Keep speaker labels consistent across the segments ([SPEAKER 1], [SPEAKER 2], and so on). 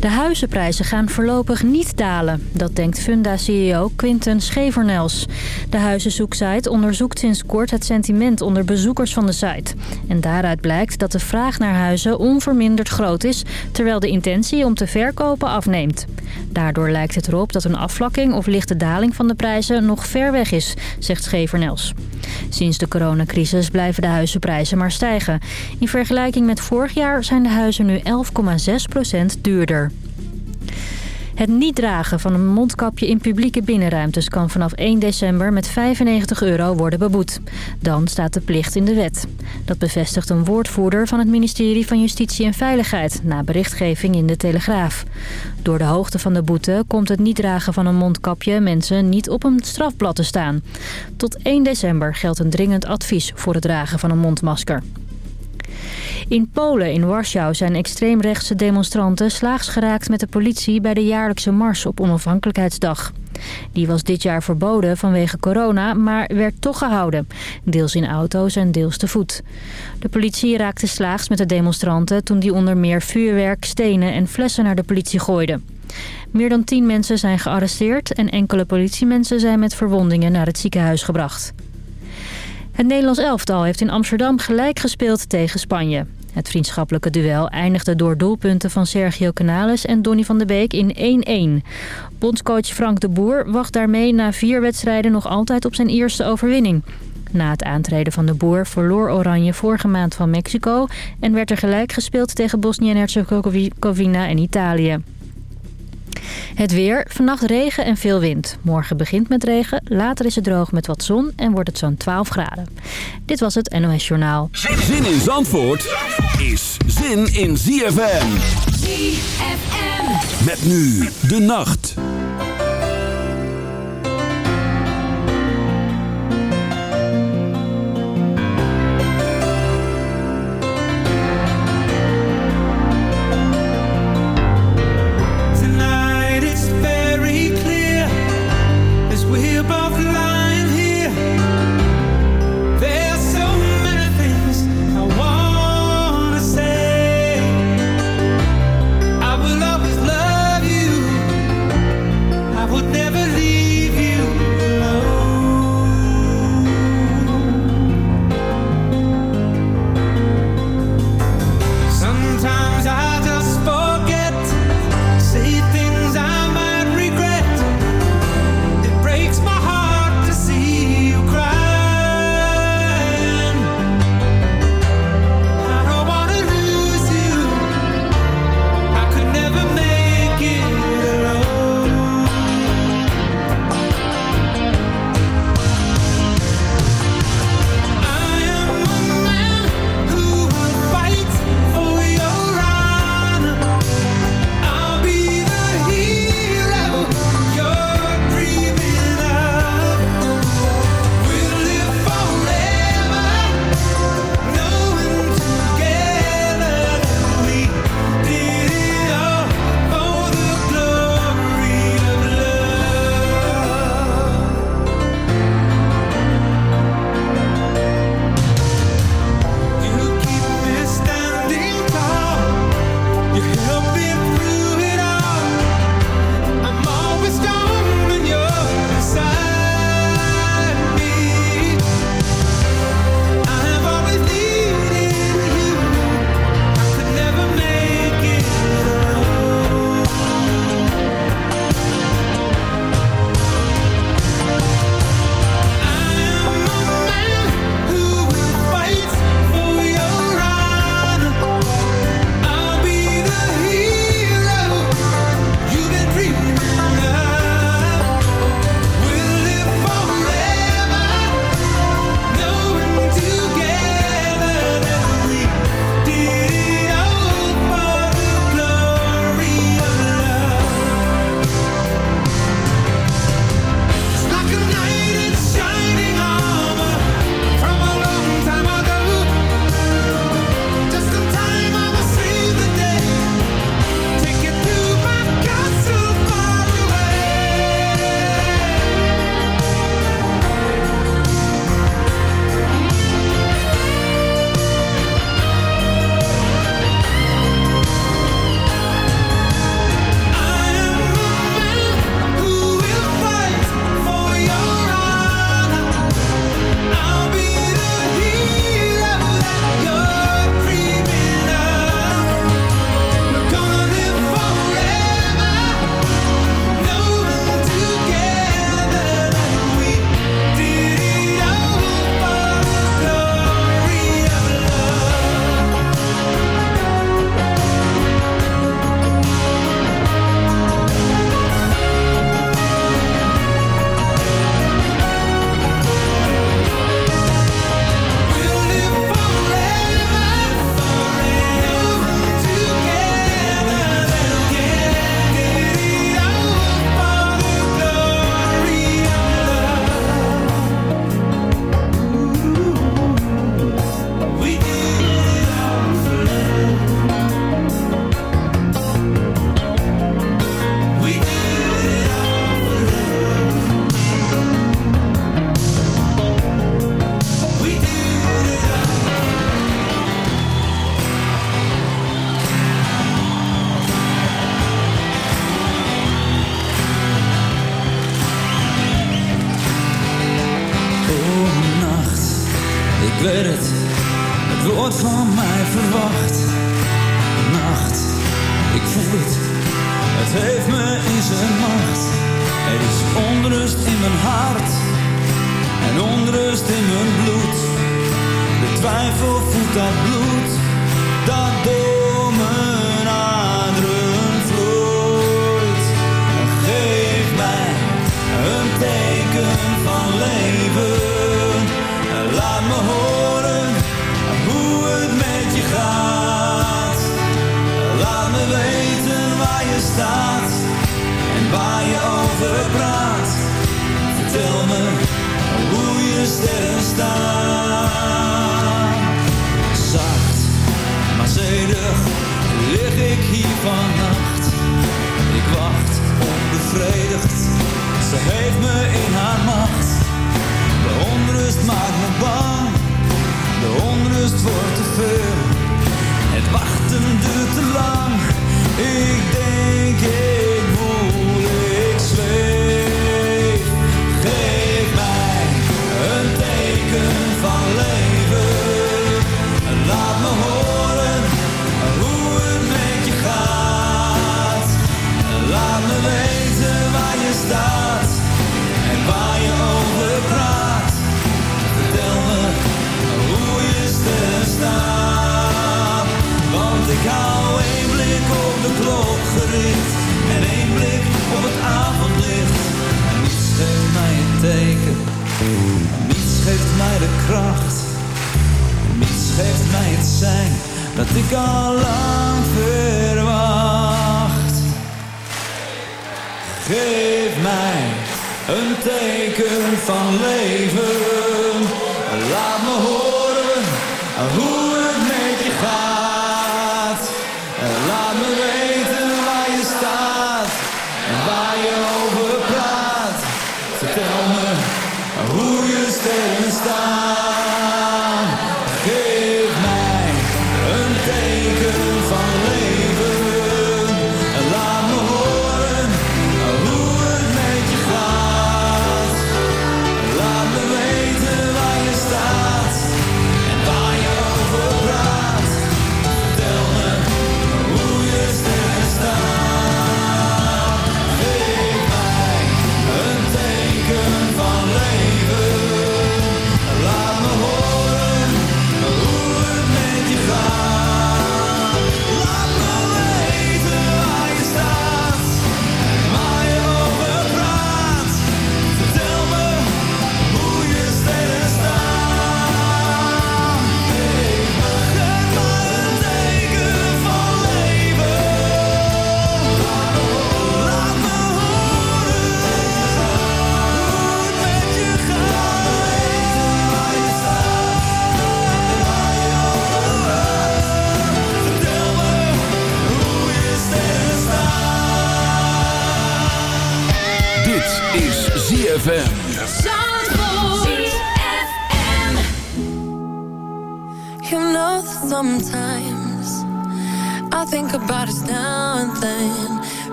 [SPEAKER 1] De huizenprijzen gaan voorlopig niet dalen. Dat denkt Funda-CEO Quinten Schevernels. De huizenzoeksite onderzoekt sinds kort het sentiment onder bezoekers van de site. En daaruit blijkt dat de vraag naar huizen onverminderd groot is... terwijl de intentie om te verkopen afneemt. Daardoor lijkt het erop dat een afvlakking of lichte daling van de prijzen nog ver weg is, zegt Schevernels. Sinds de coronacrisis blijven de huizenprijzen maar stijgen. In vergelijking met vorig jaar zijn de huizen nu 11,6% duurder. Het niet dragen van een mondkapje in publieke binnenruimtes kan vanaf 1 december met 95 euro worden beboet. Dan staat de plicht in de wet. Dat bevestigt een woordvoerder van het ministerie van Justitie en Veiligheid na berichtgeving in de Telegraaf. Door de hoogte van de boete komt het niet dragen van een mondkapje mensen niet op een strafblad te staan. Tot 1 december geldt een dringend advies voor het dragen van een mondmasker. In Polen, in Warschau, zijn extreemrechtse demonstranten slaags geraakt met de politie bij de jaarlijkse mars op onafhankelijkheidsdag. Die was dit jaar verboden vanwege corona, maar werd toch gehouden. Deels in auto's en deels te voet. De politie raakte slaags met de demonstranten toen die onder meer vuurwerk, stenen en flessen naar de politie gooiden. Meer dan tien mensen zijn gearresteerd en enkele politiemensen zijn met verwondingen naar het ziekenhuis gebracht. Het Nederlands elftal heeft in Amsterdam gelijk gespeeld tegen Spanje. Het vriendschappelijke duel eindigde door doelpunten van Sergio Canales en Donny van de Beek in 1-1. Bondscoach Frank de Boer wacht daarmee na vier wedstrijden nog altijd op zijn eerste overwinning. Na het aantreden van de Boer verloor Oranje vorige maand van Mexico... en werd er gelijk gespeeld tegen Bosnië en Herzegovina en Italië. Het weer, vannacht regen en veel wind. Morgen begint met regen, later is het droog met wat zon en wordt het zo'n 12 graden. Dit was het NOS Journaal.
[SPEAKER 2] Zin in Zandvoort is zin in ZFM. ZFM. Met nu de nacht.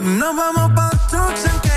[SPEAKER 3] Nos vamos pa' trucks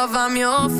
[SPEAKER 4] love, I'm your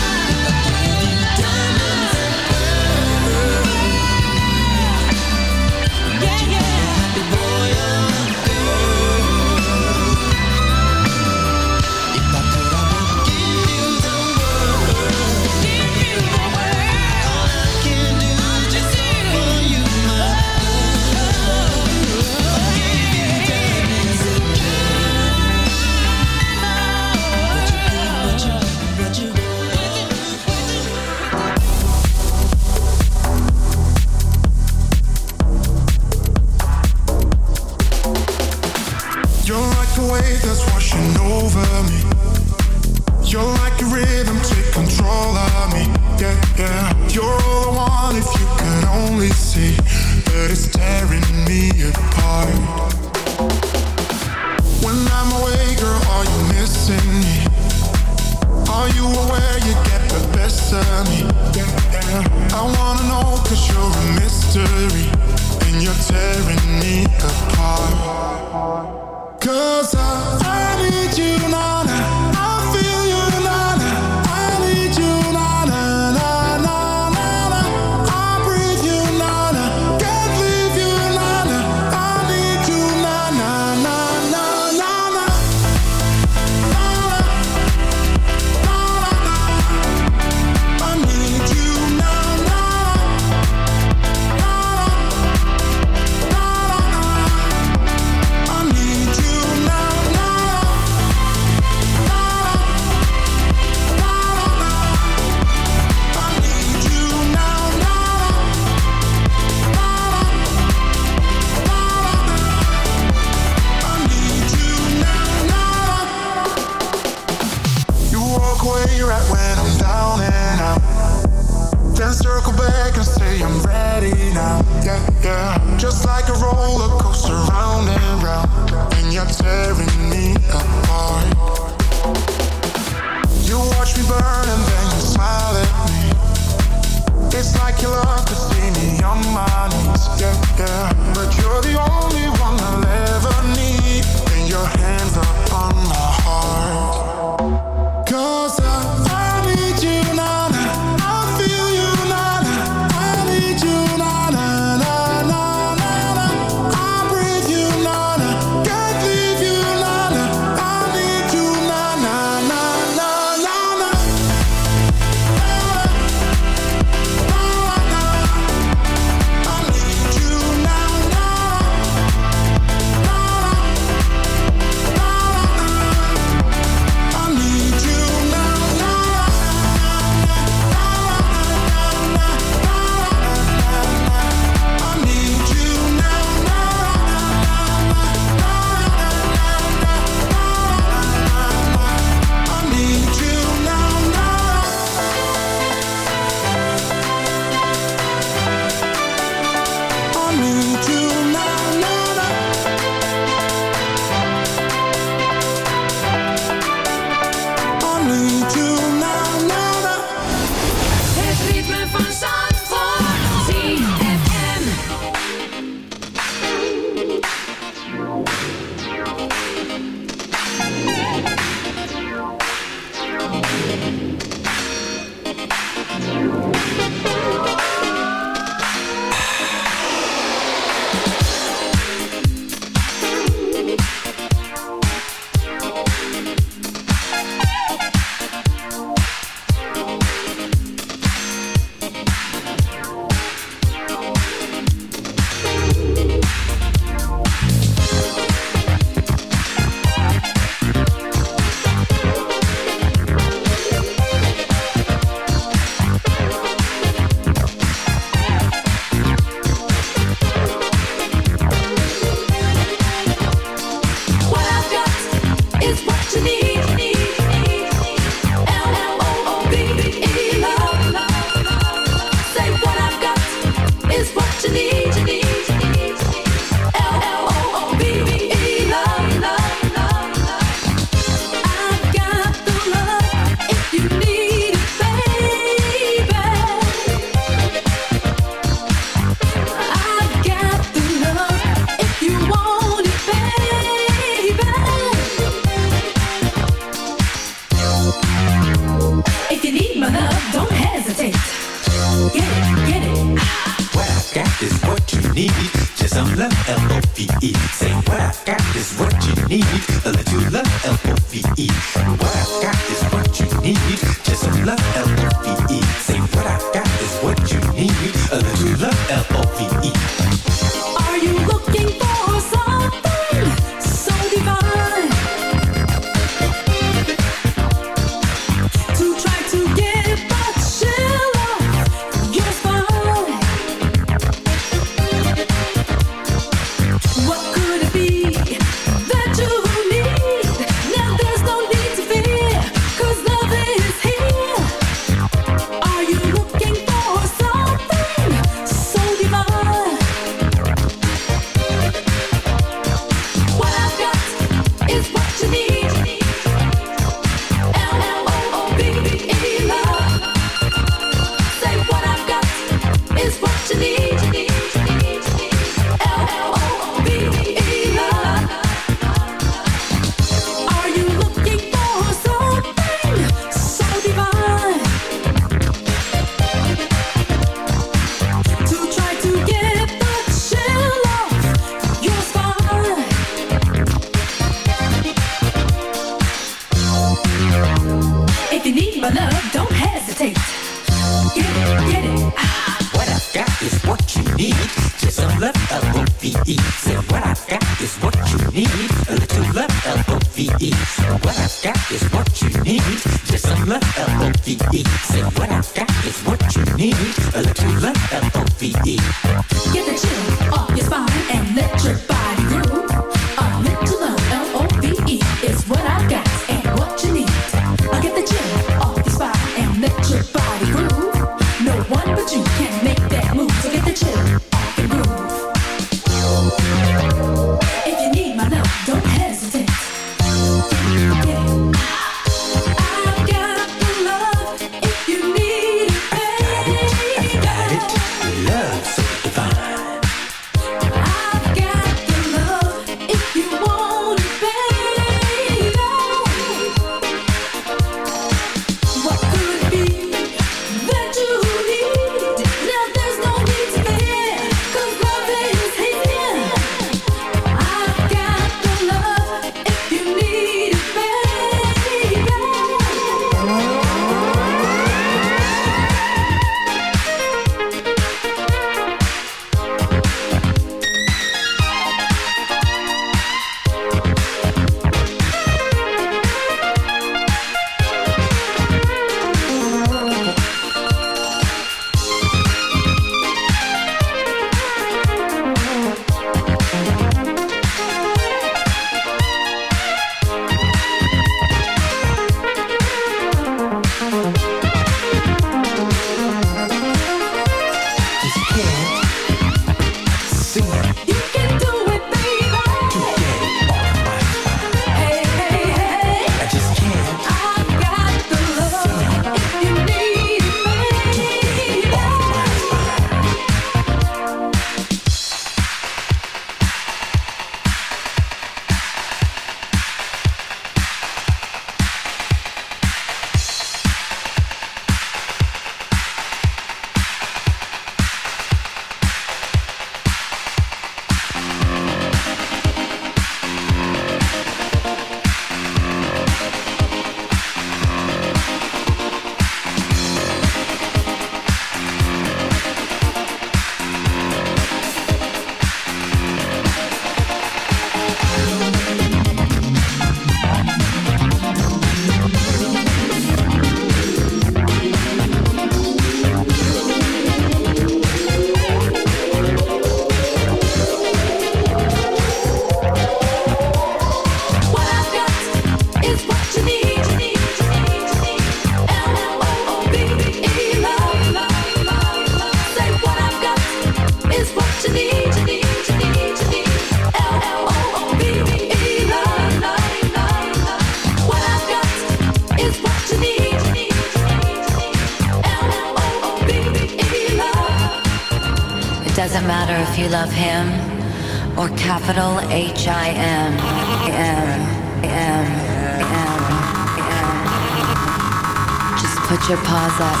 [SPEAKER 2] Just
[SPEAKER 5] put your paws up.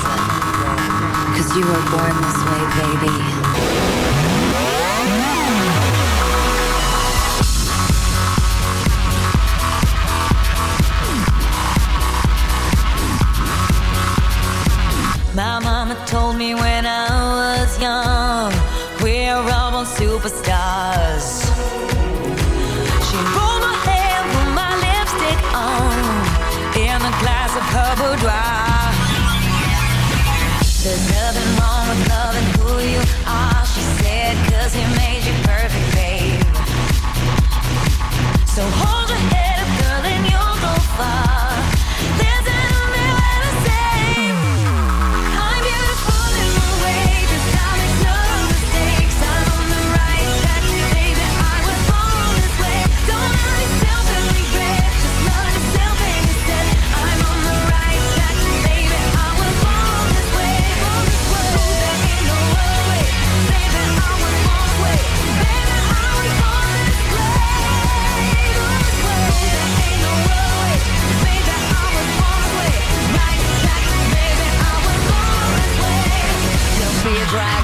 [SPEAKER 6] Cause you were born this way, baby.
[SPEAKER 5] told me when I couple dry. There's nothing wrong with loving who you are, she said, cause he made you perfect, babe. So hold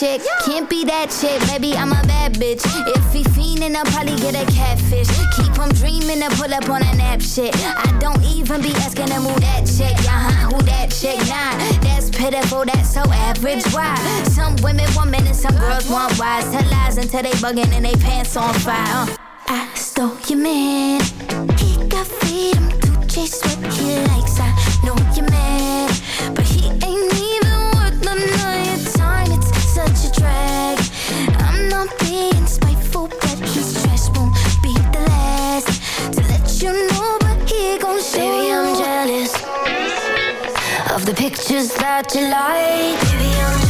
[SPEAKER 7] chick, can't be
[SPEAKER 8] that chick. Maybe I'm a bad bitch. If he fiendin', I'll probably get a catfish. Keep him dreamin' and pull up on a nap shit. I don't even be asking him who that chick. Uh huh, who that chick? Nah, that's pitiful, that's so average. Why? Some women want men and some girls want wise. Tell lies until they buggin' and they pants on fire. Uh. I stole your man. He got freedom to chase what he likes. I pictures that you like. I'm